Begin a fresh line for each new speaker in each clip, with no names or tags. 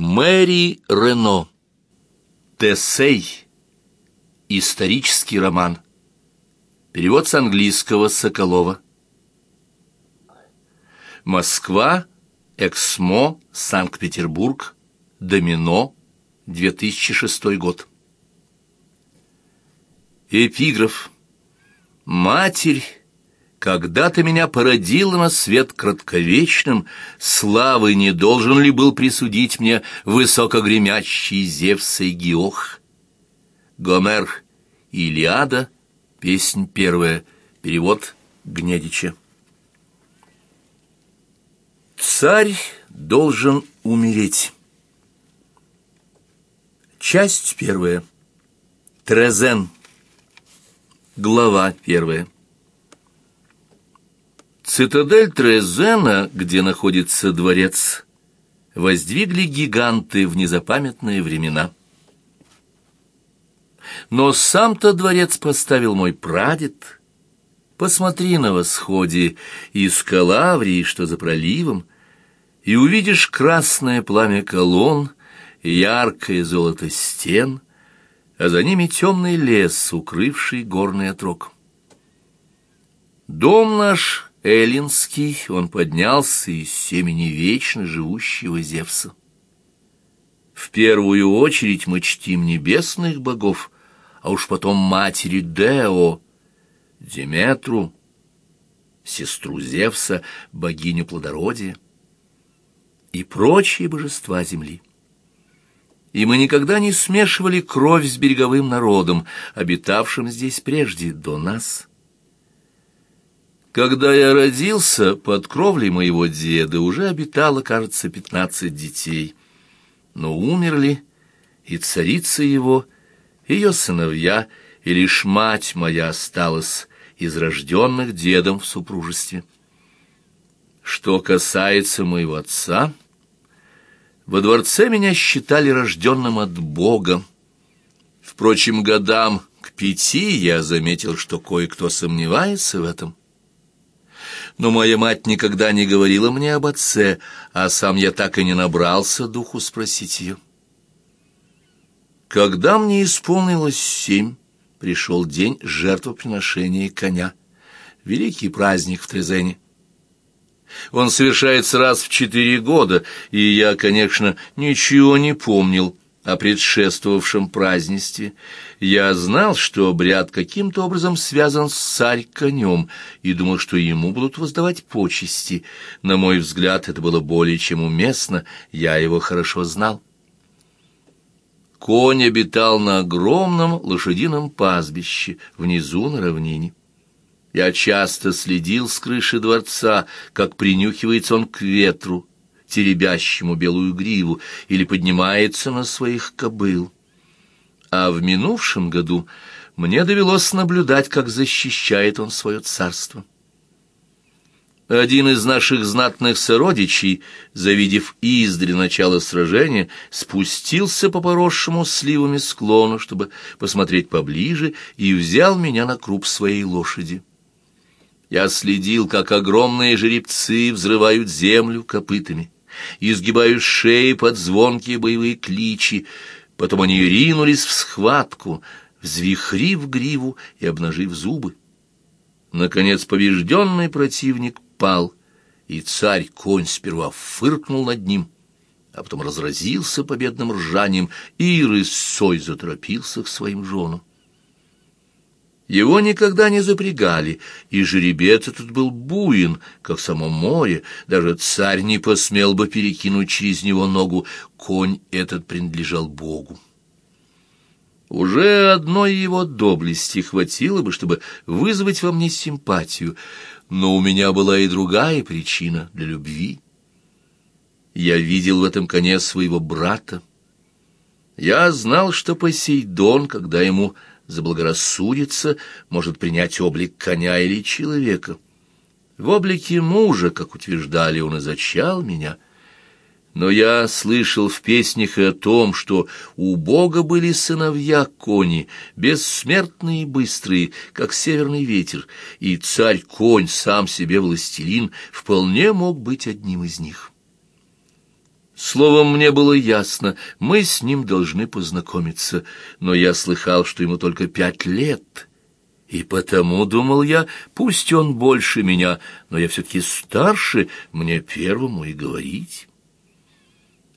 Мэри Рено. Тесей. Исторический роман. Перевод с английского Соколова. Москва. Эксмо. Санкт-Петербург. Домино. 2006 год. Эпиграф. Матерь когда ты меня породила на свет кратковечным, славы не должен ли был присудить мне высокогремящий Зевс и Геох? Гомер, Илиада, песнь первая, перевод Гнедича. Царь должен умереть. Часть первая. Трезен. Глава первая. Цитадель Трезена, где находится дворец, воздвигли гиганты в незапамятные времена. Но сам-то дворец поставил мой прадед. Посмотри на восходе из Калаврии, что за проливом, и увидишь красное пламя колонн, яркое золото стен, а за ними темный лес, укрывший горный отрог. Дом наш эллинский, он поднялся из семени вечно живущего Зевса. В первую очередь мы чтим небесных богов, а уж потом матери Део, Деметру, сестру Зевса, богиню плодородия и прочие божества земли. И мы никогда не смешивали кровь с береговым народом, обитавшим здесь прежде, до нас. Когда я родился, под кровлей моего деда уже обитало, кажется, пятнадцать детей. Но умерли и царица его, ее сыновья, и лишь мать моя осталась из рожденных дедом в супружестве. Что касается моего отца, во дворце меня считали рожденным от Бога. Впрочем, годам к пяти я заметил, что кое-кто сомневается в этом но моя мать никогда не говорила мне об отце, а сам я так и не набрался духу спросить ее. Когда мне исполнилось семь, пришел день жертвоприношения коня, великий праздник в Трезене. Он совершается раз в четыре года, и я, конечно, ничего не помнил о предшествовавшем празднестве. Я знал, что обряд каким-то образом связан с царь-конем, и думал, что ему будут воздавать почести. На мой взгляд, это было более чем уместно, я его хорошо знал. Конь обитал на огромном лошадином пастбище внизу на равнине. Я часто следил с крыши дворца, как принюхивается он к ветру, теребящему белую гриву, или поднимается на своих кобыл. А в минувшем году мне довелось наблюдать, как защищает он свое царство. Один из наших знатных сородичей, завидев издали начало сражения, спустился по поросшему сливами склону, чтобы посмотреть поближе, и взял меня на круп своей лошади. Я следил, как огромные жеребцы взрывают землю копытами изгибают шеи под звонкие боевые кличи. Потом они ринулись в схватку, взвихрив гриву и обнажив зубы. Наконец побежденный противник пал, и царь-конь сперва фыркнул над ним, а потом разразился победным ржанием и рысой заторопился к своим женам. Его никогда не запрягали, и жеребец этот был буин, как само море, даже царь не посмел бы перекинуть через него ногу, конь этот принадлежал Богу. Уже одной его доблести хватило бы, чтобы вызвать во мне симпатию, но у меня была и другая причина для любви. Я видел в этом коне своего брата. Я знал, что Посейдон, когда ему заблагорассудится, может принять облик коня или человека. В облике мужа, как утверждали, он и зачал меня. Но я слышал в песнях и о том, что у Бога были сыновья-кони, бессмертные и быстрые, как северный ветер, и царь-конь, сам себе властелин, вполне мог быть одним из них. Словом, мне было ясно, мы с ним должны познакомиться, но я слыхал, что ему только пять лет. И потому, думал я, пусть он больше меня, но я все-таки старше, мне первому и говорить.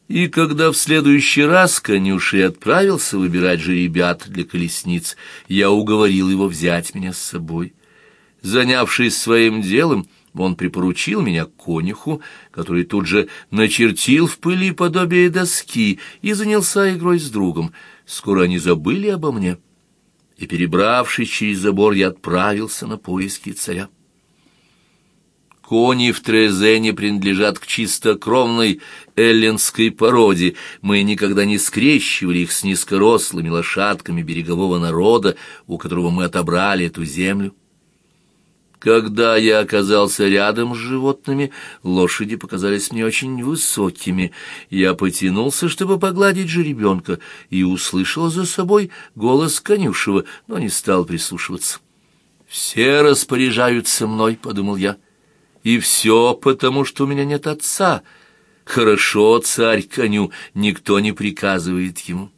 И когда в следующий раз конюшей отправился выбирать же ребят для колесниц, я уговорил его взять меня с собой. Занявшись своим делом, он припоручил меня конюху, который тут же начертил в пыли подобие доски и занялся игрой с другом. Скоро они забыли обо мне, и, перебравшись через забор, я отправился на поиски царя. Кони в Трезене принадлежат к чистокровной эллинской породе. Мы никогда не скрещивали их с низкорослыми лошадками берегового народа, у которого мы отобрали эту землю. Когда я оказался рядом с животными, лошади показались мне очень высокими. Я потянулся, чтобы погладить жеребенка, и услышал за собой голос конюшева, но не стал прислушиваться. «Все распоряжаются мной», — подумал я. И все потому, что у меня нет отца. Хорошо, царь коню, никто не приказывает ему.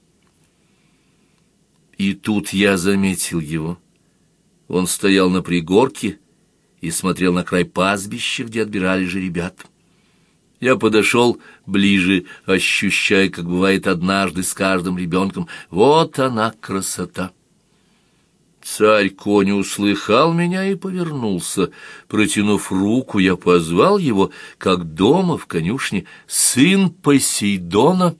И тут я заметил его. Он стоял на пригорке и смотрел на край пастбища, где отбирали же ребят. Я подошел ближе, ощущая, как бывает однажды с каждым ребенком, вот она красота. Царь конь услыхал меня и повернулся. Протянув руку, я позвал его, как дома в конюшне, сын Посейдона,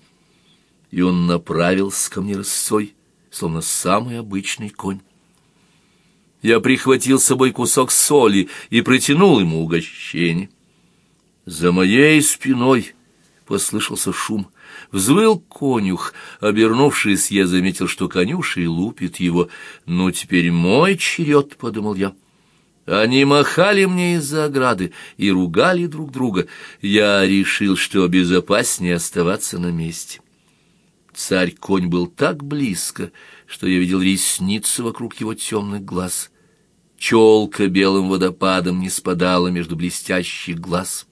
и он направился ко мне рысцой, словно самый обычный конь. Я прихватил с собой кусок соли и протянул ему угощение. За моей спиной послышался шум. Взвыл конюх. Обернувшись, я заметил, что конюший лупит его. «Ну, теперь мой черед», — подумал я. Они махали мне из-за ограды и ругали друг друга. Я решил, что безопаснее оставаться на месте. Царь-конь был так близко, что я видел ресницы вокруг его темных глаз. Челка белым водопадом не спадала между блестящих глаз.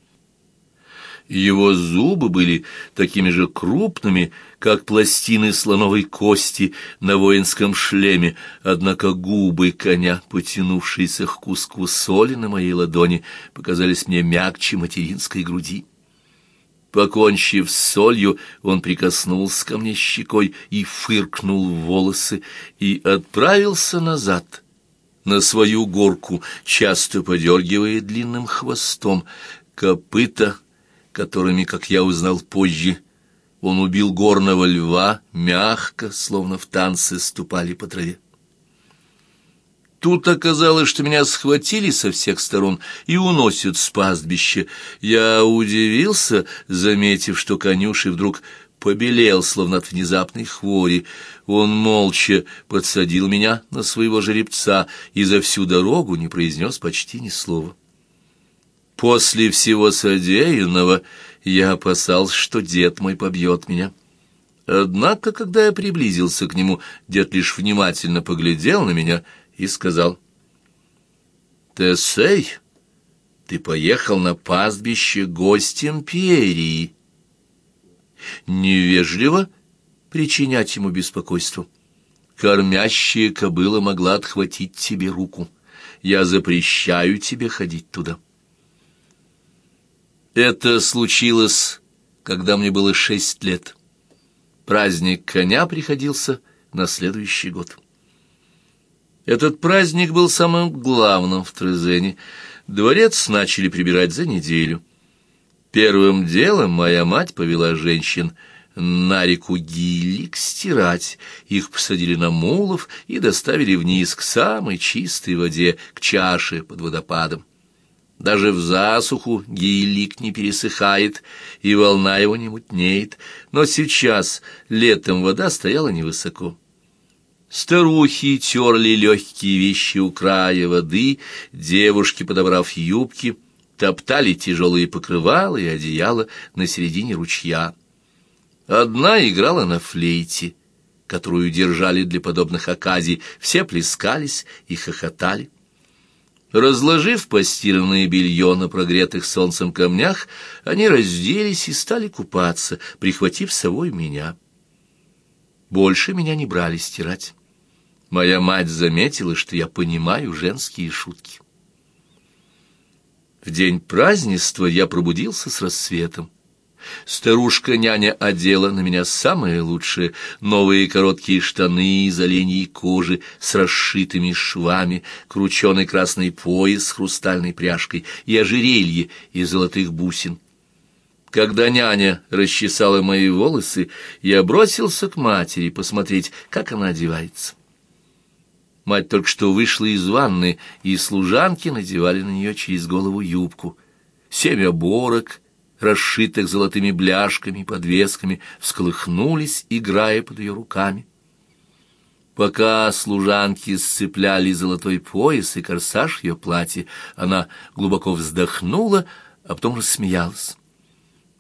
Его зубы были такими же крупными, как пластины слоновой кости на воинском шлеме, однако губы коня, потянувшиеся к куску соли на моей ладони, показались мне мягче материнской груди. Покончив с солью, он прикоснулся ко мне щекой и фыркнул в волосы и отправился назад — на свою горку, часто подергивая длинным хвостом. Копыта которыми, как я узнал позже, он убил горного льва, мягко, словно в танце, ступали по траве. Тут оказалось, что меня схватили со всех сторон и уносят с пастбища. Я удивился, заметив, что конюший вдруг побелел, словно от внезапной хвори. Он молча подсадил меня на своего жеребца и за всю дорогу не произнес почти ни слова. После всего содеянного я опасался, что дед мой побьет меня. Однако, когда я приблизился к нему, дед лишь внимательно поглядел на меня и сказал, «Тесей, ты поехал на пастбище гостем Перии». Невежливо причинять ему беспокойство. Кормящая кобыла могла отхватить тебе руку. Я запрещаю тебе ходить туда. Это случилось, когда мне было шесть лет. Праздник коня приходился на следующий год. Этот праздник был самым главным в Трезене. Дворец начали прибирать за неделю. Первым делом моя мать повела женщин на реку Гиллик стирать. Их посадили на мулов и доставили вниз к самой чистой воде, к чаше под водопадом. Даже в засуху гейлик не пересыхает, и волна его не мутнеет, но сейчас, летом, вода стояла невысоко. Старухи терли легкие вещи у края воды, девушки, подобрав юбки, топтали тяжелые покрывала и одеяла на середине ручья. Одна играла на флейте, которую держали для подобных оказий, все плескались и хохотали. Разложив постиранное белье на прогретых солнцем камнях, они разделись и стали купаться, прихватив с собой меня. Больше меня не брали стирать. Моя мать заметила, что я понимаю женские шутки. В день празднества я пробудился с рассветом. Старушка-няня одела на меня самые лучшие новые короткие штаны из оленьей кожи с расшитыми швами, крученый красный пояс с хрустальной пряжкой и ожерелье из золотых бусин. Когда няня расчесала мои волосы, я бросился к матери посмотреть, как она одевается. Мать только что вышла из ванны, и служанки надевали на нее через голову юбку. Семь оборок, расшитых золотыми бляшками и подвесками, всколыхнулись, играя под ее руками. Пока служанки сцепляли золотой пояс и корсаж ее платья, она глубоко вздохнула, а потом рассмеялась.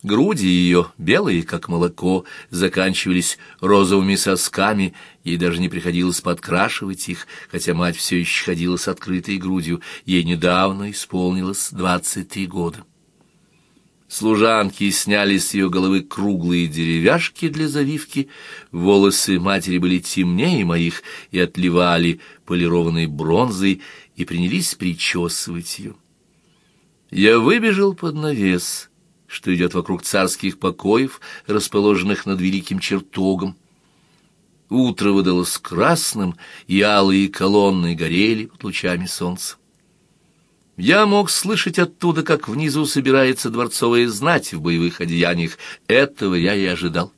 Груди ее, белые, как молоко, заканчивались розовыми сосками, ей даже не приходилось подкрашивать их, хотя мать все еще ходила с открытой грудью, ей недавно исполнилось двадцать три года. Служанки сняли с ее головы круглые деревяшки для завивки, волосы матери были темнее моих и отливали полированной бронзой, и принялись причесывать ее. Я выбежал под навес — что идет вокруг царских покоев, расположенных над великим чертогом. Утро выдалось красным, и алые колонны горели под лучами солнца. Я мог слышать оттуда, как внизу собирается дворцовая знать в боевых одеяниях. Этого я и ожидал.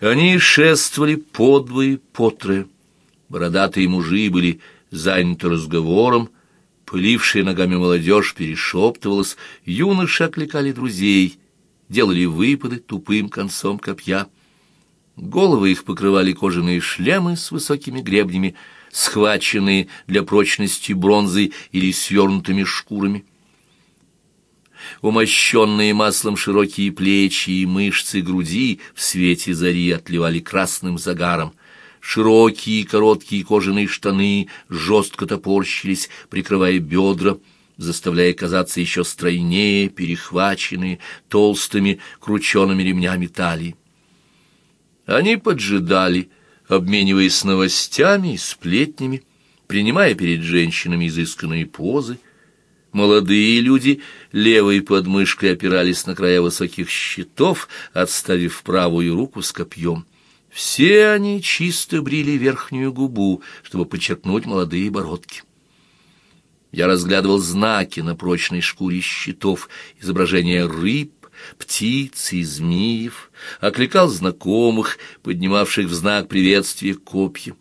Они шествовали подвое, потрое. Бородатые мужи были заняты разговором, Пылившая ногами молодежь перешептывалась, юноши окликали друзей, делали выпады тупым концом копья. Головы их покрывали кожаные шлемы с высокими гребнями, схваченные для прочности бронзой или свернутыми шкурами. Умощенные маслом широкие плечи и мышцы груди в свете зари отливали красным загаром — Широкие короткие кожаные штаны жестко топорщились, прикрывая бедра, заставляя казаться еще стройнее, перехваченные толстыми кручеными ремнями талии. Они поджидали, обмениваясь новостями и сплетнями, принимая перед женщинами изысканные позы. Молодые люди левой подмышкой опирались на края высоких щитов, отставив правую руку с копьем. Все они чисто брили верхнюю губу, чтобы подчеркнуть молодые бородки. Я разглядывал знаки на прочной шкуре щитов, изображения рыб, птиц и змеев, окликал знакомых, поднимавших в знак приветствия копья.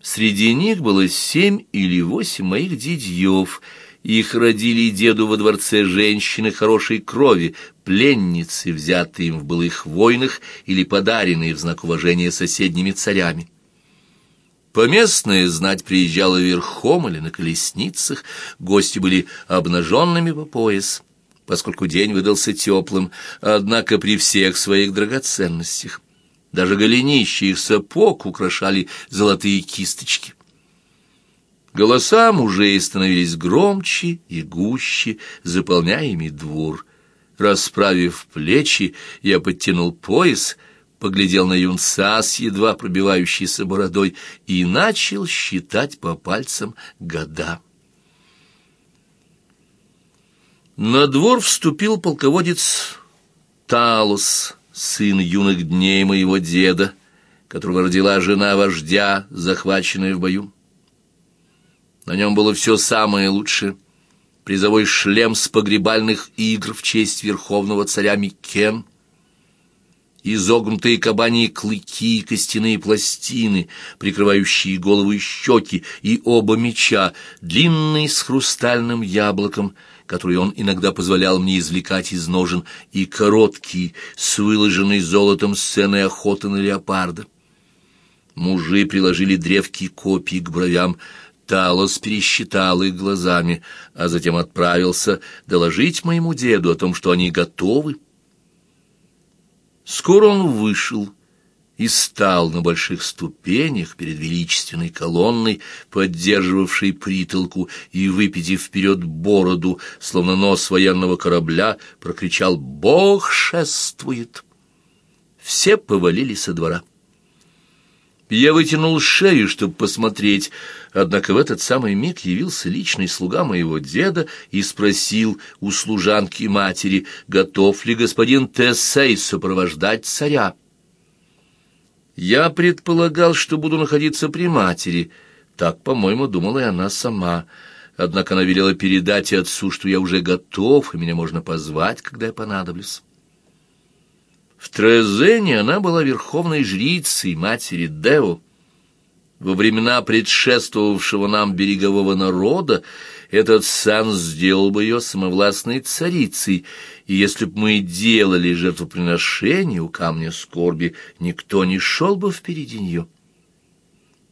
Среди них было семь или восемь моих дядьев — их родили деду во дворце женщины хорошей крови, пленницы, взятые им в былых войнах или подаренные в знак уважения соседними царями. Поместная знать приезжала верхом или на колесницах, гости были обнаженными по пояс, поскольку день выдался теплым, однако при всех своих драгоценностях. Даже голенища их сапог украшали золотые кисточки. Голоса мужей становились громче и гуще, заполняя ими двор. Расправив плечи, я подтянул пояс, поглядел на юнца с едва пробивающейся бородой и начал считать по пальцам года. На двор вступил полководец Талус, сын юных дней моего деда, которого родила жена вождя, захваченная в бою. На нем было все самое лучшее. Призовой шлем с погребальных игр в честь верховного царя Микен, изогнутые кабаньи клыки и костяные пластины, прикрывающие голову и щеки, и оба меча, длинный с хрустальным яблоком, который он иногда позволял мне извлекать из ножен, и короткий, с выложенной золотом сценой охоты на леопарда. Мужи приложили древки копий к бровям, Талос пересчитал их глазами, а затем отправился доложить моему деду о том, что они готовы. Скоро он вышел, и стал на больших ступенях перед величественной колонной, поддерживавшей притолку, и, выпитив вперед бороду, словно нос военного корабля, прокричал «Бог шествует!». Все повалили со двора. Я вытянул шею, чтобы посмотреть, однако в этот самый миг явился личный слуга моего деда и спросил у служанки матери, готов ли господин Тессей сопровождать царя. Я предполагал, что буду находиться при матери. Так, по-моему, думала и она сама. Однако она велела передать отцу, что я уже готов, и меня можно позвать, когда я понадоблюсь. В Трезене она была верховной жрицей матери Део. Во времена предшествовавшего нам берегового народа этот сан сделал бы ее самовластной царицей, и если бы мы делали жертвоприношение у камня скорби, никто не шел бы впереди нее.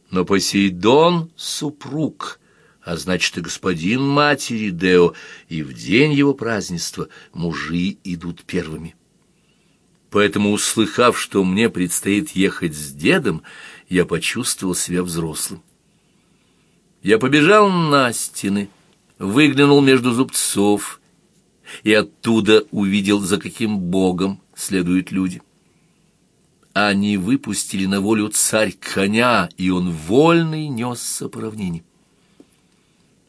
Но Посейдон — супруг, а значит и господин матери Део, и в день его празднества мужи идут первыми. Поэтому, услыхав, что мне предстоит ехать с дедом, я почувствовал себя взрослым. Я побежал на стены, выглянул между зубцов и оттуда увидел, за каким богом следуют люди. Они выпустили на волю царь коня, и он вольный несся по равнине.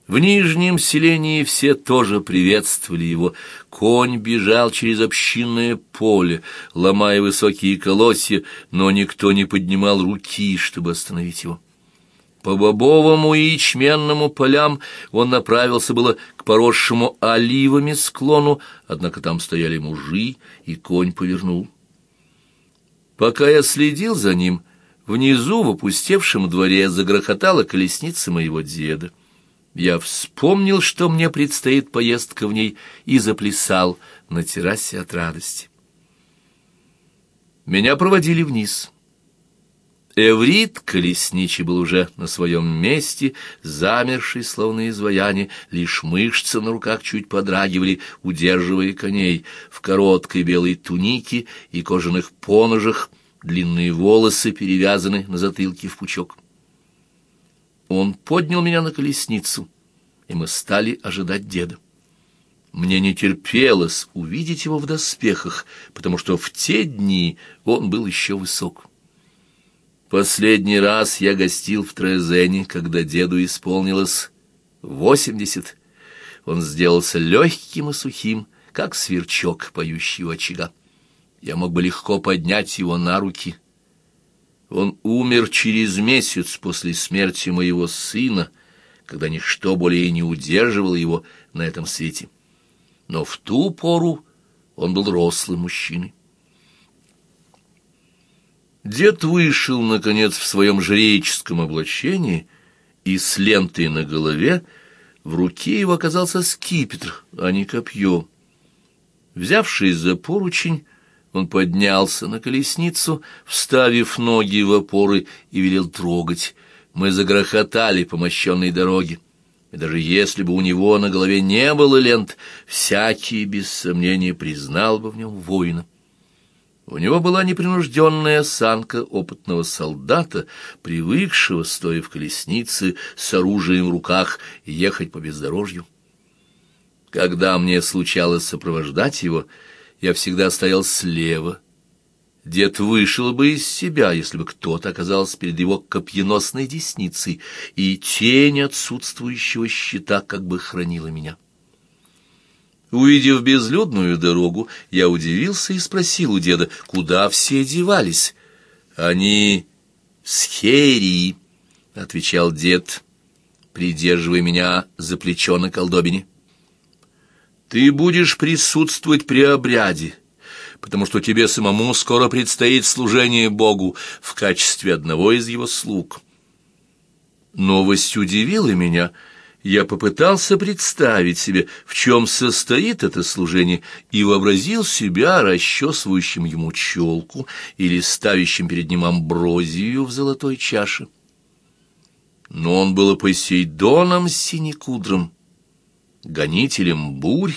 В нижнем селении все тоже приветствовали его. Конь бежал через общинное поле, ломая высокие колосья, но никто не поднимал руки, чтобы остановить его. По бобовому и ячменному полям он направился было к поросшему оливами склону, однако там стояли мужи, и конь повернул. Пока я следил за ним, внизу в опустевшем дворе загрохотала колесница моего деда. Я вспомнил, что мне предстоит поездка в ней, и заплясал на террасе от радости. Меня проводили вниз. Эврит колесничий был уже на своем месте, замерший, словно изваяние, лишь мышцы на руках чуть подрагивали, удерживая коней, в короткой белой тунике и кожаных поножах, длинные волосы перевязаны на затылке в пучок. Он поднял меня на колесницу, и мы стали ожидать деда. Мне не терпелось увидеть его в доспехах, потому что в те дни он был еще высок. Последний раз я гостил в Трезене, когда деду исполнилось восемьдесят. Он сделался легким и сухим, как сверчок, поющий у очага. Я мог бы легко поднять его на руки. Он умер через месяц после смерти моего сына, когда ничто более не удерживало его на этом свете. Но в ту пору он был рослым мужчиной. Дед вышел, наконец, в своем жреческом облачении, и с лентой на голове в руке его оказался скипетр, а не копье. Взявшись за поручень, он поднялся на колесницу, вставив ноги в опоры и велел трогать. Мы загрохотали по мощенной дороге. И даже если бы у него на голове не было лент, всякий, без сомнения, признал бы в нем воина. У него была непринужденная осанка опытного солдата, привыкшего, стоя в колеснице, с оружием в руках, ехать по бездорожью. Когда мне случалось сопровождать его, я всегда стоял слева. Дед вышел бы из себя, если бы кто-то оказался перед его копьеносной десницей, и тень отсутствующего щита как бы хранила меня. Увидев безлюдную дорогу, я удивился и спросил у деда, куда все девались. «Они с Херии», — отвечал дед, придерживая меня за плечо на колдобине. «Ты будешь присутствовать при обряде» потому что тебе самому скоро предстоит служение Богу в качестве одного из его слуг. Новость удивила меня — я попытался представить себе, в чем состоит это служение, и вообразил себя расчесывающим ему челку или ставящим перед ним амброзию в золотой чаше. Но он был Посейдоном синекудром, гонителем бурь,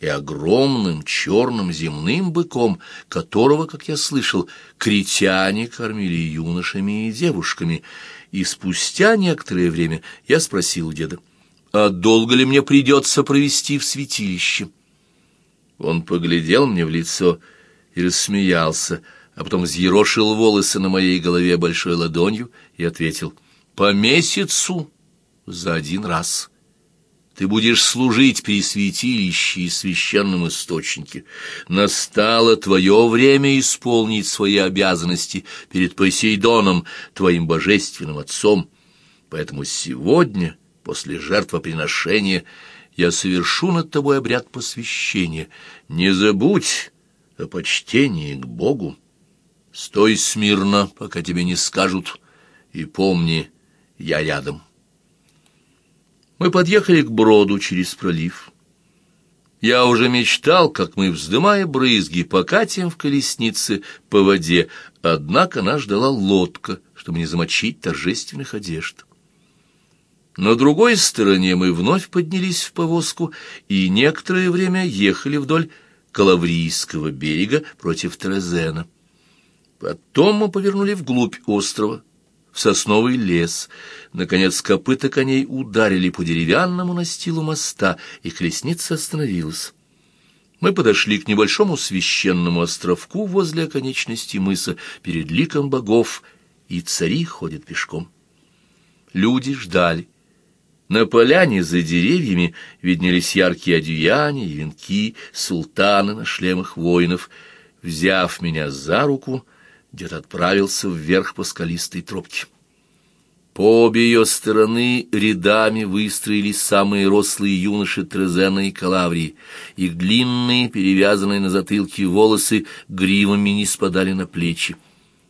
и огромным черным земным быком, которого, как я слышал, критяне кормили юношами и девушками. И спустя некоторое время я спросил деда, а долго ли мне придется провести в святилище? Он поглядел мне в лицо и рассмеялся, а потом взъерошил волосы на моей голове большой ладонью и ответил, «По месяцу за один раз». Ты будешь служить при святилище и священном источнике. Настало твое время исполнить свои обязанности перед Посейдоном, твоим божественным отцом. Поэтому сегодня, после жертвоприношения, я совершу над тобой обряд посвящения. Не забудь о почтении к Богу. Стой смирно, пока тебе не скажут, и помни, я рядом». Мы подъехали к броду через пролив. Я уже мечтал, как мы, вздымая брызги, покатим в колеснице по воде, однако нас ждала лодка, чтобы не замочить торжественных одежд. На другой стороне мы вновь поднялись в повозку и некоторое время ехали вдоль Калаврийского берега против Терезена. Потом мы повернули вглубь острова, в сосновый лес. Наконец копыта коней ударили по деревянному настилу моста, и колесница остановилась. Мы подошли к небольшому священному островку возле оконечности мыса перед ликом богов, и цари ходят пешком. Люди ждали. На поляне за деревьями виднелись яркие одеяния венки, султаны на шлемах воинов. Взяв меня за руку, дед отправился вверх по скалистой тропке. По обе ее стороны рядами выстроились самые рослые юноши Трезена и Калаврии. Их длинные, перевязанные на затылке волосы гривами не спадали на плечи.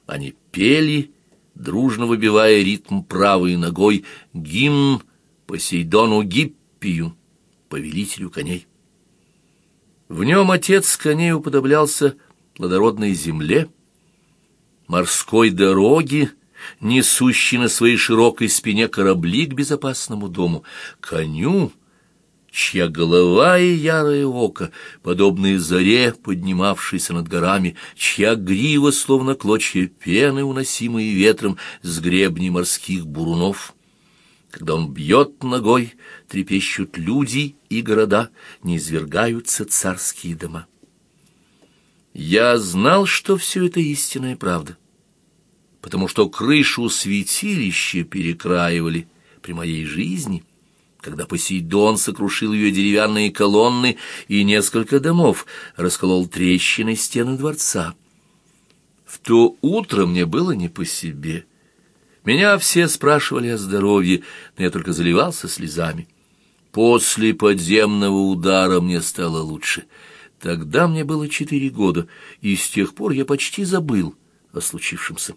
Они пели, дружно выбивая ритм правой ногой, гимн Посейдону Гиппию, повелителю коней. В нем отец коней уподоблялся плодородной земле, морской дороге, несущий на своей широкой спине корабли к безопасному дому, коню, чья голова и ярое око, подобные заре, поднимавшейся над горами, чья грива, словно клочья пены, уносимые ветром с гребней морских бурунов. Когда он бьет ногой, трепещут люди и города, не извергаются царские дома. Я знал, что все это истинная правда потому что крышу святилища перекраивали при моей жизни, когда Посейдон сокрушил ее деревянные колонны и несколько домов, расколол трещины стены дворца. В то утро мне было не по себе. Меня все спрашивали о здоровье, но я только заливался слезами. После подземного удара мне стало лучше. Тогда мне было четыре года, и с тех пор я почти забыл о случившемся.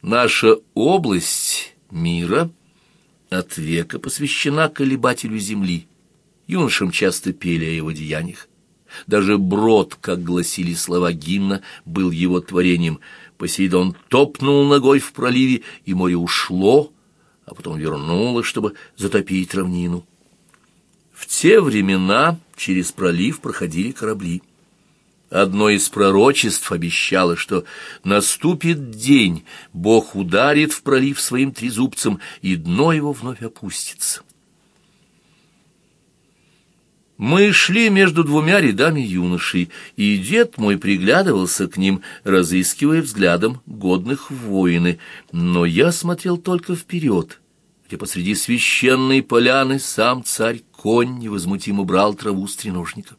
Наша область мира от века посвящена колебателю земли. Юношам часто пели о его деяниях. Даже брод, как гласили слова гимна, был его творением. Посейдон топнул ногой в проливе, и море ушло, а потом вернулось, чтобы затопить равнину. В те времена через пролив проходили корабли. Одно из пророчеств обещало, что наступит день, Бог ударит в пролив своим трезубцем, и дно его вновь опустится. Мы шли между двумя рядами юношей, и дед мой приглядывался к ним, разыскивая взглядом годных воины, но я смотрел только вперед, где посреди священной поляны сам царь-конь невозмутимо брал траву стреножника.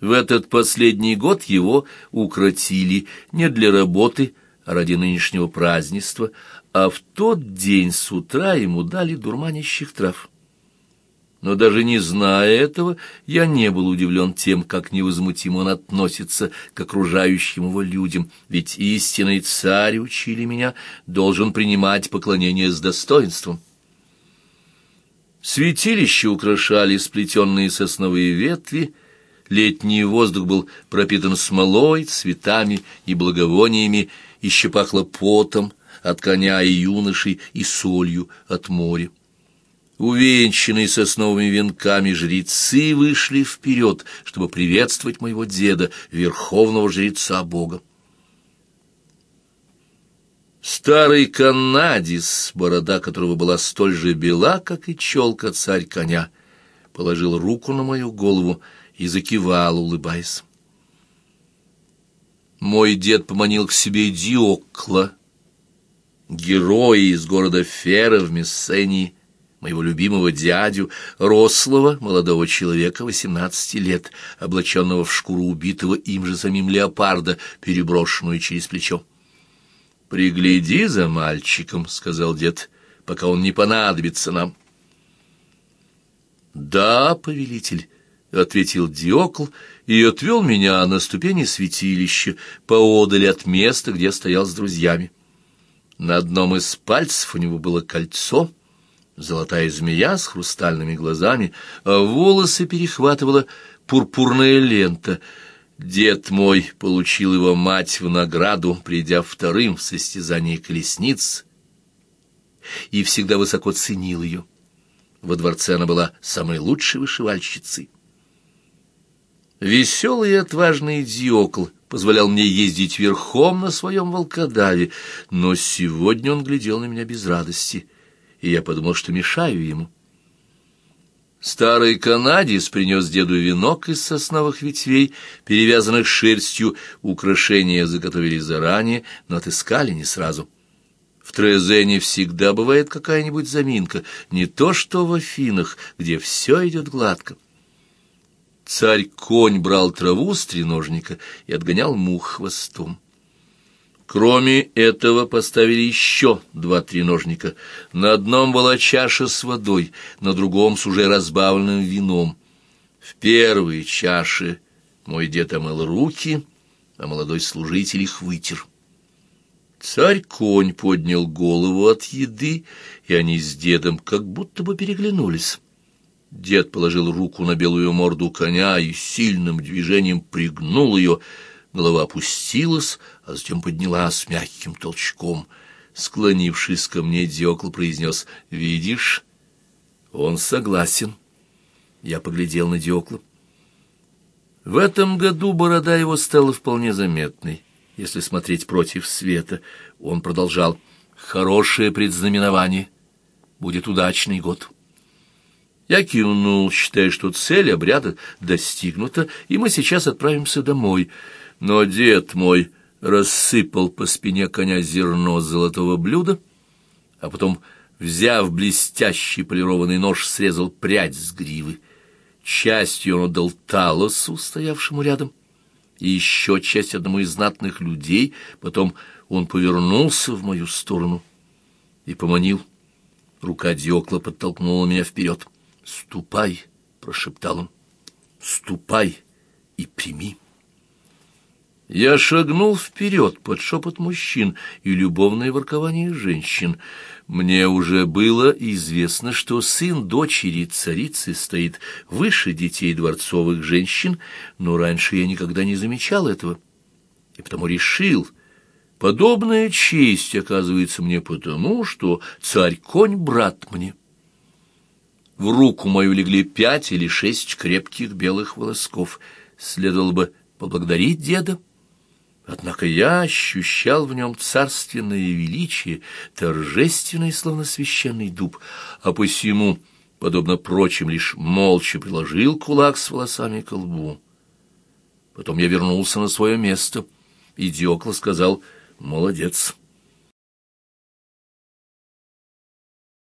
В этот последний год его укротили не для работы, а ради нынешнего празднества, а в тот день с утра ему дали дурманящих трав. Но даже не зная этого, я не был удивлен тем, как невозмутимо он относится к окружающим его людям, ведь истинный царь, учили меня, должен принимать поклонение с достоинством. Святилище украшали сплетенные сосновые ветви, Летний воздух был пропитан смолой, цветами и благовониями, еще пахло потом от коня и юношей и солью от моря. Увенчанные сосновыми венками жрецы вышли вперед, чтобы приветствовать моего деда, верховного жреца Бога. Старый канадис, борода которого была столь же бела, как и челка царь коня, положил руку на мою голову и закивал, улыбаясь. Мой дед поманил к себе Диокла, героя из города Фера в Мессении, моего любимого дядю, рослого молодого человека восемнадцати лет, облаченного в шкуру убитого им же самим леопарда, переброшенную через плечо. «Пригляди за мальчиком», — сказал дед, — «пока он не понадобится нам». «Да, повелитель», — ответил Диокл и отвел меня на ступени святилища, поодаль от места, где стоял с друзьями. На одном из пальцев у него было кольцо, золотая змея с хрустальными глазами, а волосы перехватывала пурпурная лента — Дед мой получил его мать в награду, придя вторым в состязании колесниц, и всегда высоко ценил ее. Во дворце она была самой лучшей вышивальщицей. Веселый и отважный Диокл позволял мне ездить верхом на своем волкодаве, но сегодня он глядел на меня без радости, и я подумал, что мешаю ему. Старый канадец принес деду венок из сосновых ветвей, перевязанных шерстью, украшения заготовили заранее, но отыскали не сразу. В Трезене всегда бывает какая-нибудь заминка, не то что в Афинах, где все идет гладко. Царь-конь брал траву с треножника и отгонял мух хвостом. Кроме этого поставили еще два треножника. На одном была чаша с водой, на другом с уже разбавленным вином. В первой чаше мой дед омыл руки, а молодой служитель их вытер. Царь-конь поднял голову от еды, и они с дедом как будто бы переглянулись. Дед положил руку на белую морду коня и сильным движением пригнул ее, Голова опустилась, а затем поднялась мягким толчком. Склонившись ко мне, Диокл произнес «Видишь?» «Он согласен». Я поглядел на Диокла. В этом году борода его стала вполне заметной, если смотреть против света. Он продолжал «Хорошее предзнаменование. Будет удачный год». Я кивнул, считая, что цель обряда достигнута, и мы сейчас отправимся домой — но дед мой рассыпал по спине коня зерно золотого блюда, а потом, взяв блестящий полированный нож, срезал прядь с гривы. Частью он отдал Талосу, стоявшему рядом, и еще часть одному из знатных людей, потом он повернулся в мою сторону и поманил. Рука Диокла подтолкнула меня вперед. «Ступай!» — прошептал он. «Ступай и прими!» Я шагнул вперед под шепот мужчин и любовное воркование женщин. Мне уже было известно, что сын дочери царицы стоит выше детей дворцовых женщин, но раньше я никогда не замечал этого. И потому решил, подобная честь оказывается мне потому, что царь-конь брат мне. В руку мою легли пять или шесть крепких белых волосков. Следовало бы поблагодарить деда. Однако я ощущал в нем царственное величие, торжественное, словно священный дуб, а посему, подобно прочим, лишь молча приложил кулак с волосами к лбу. Потом я вернулся на свое место, и Диокла сказал «Молодец».